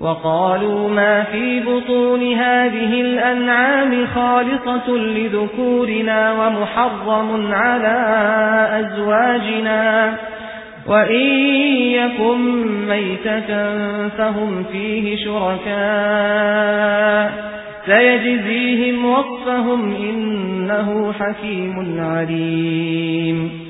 وقالوا ما في بطون هذه الأنعام خالصة لذكورنا ومحرم على أزواجنا. وإن يكن ميتة فهم فيه شركاء. سيجزيهم وصفهم إنه حكيم عليم.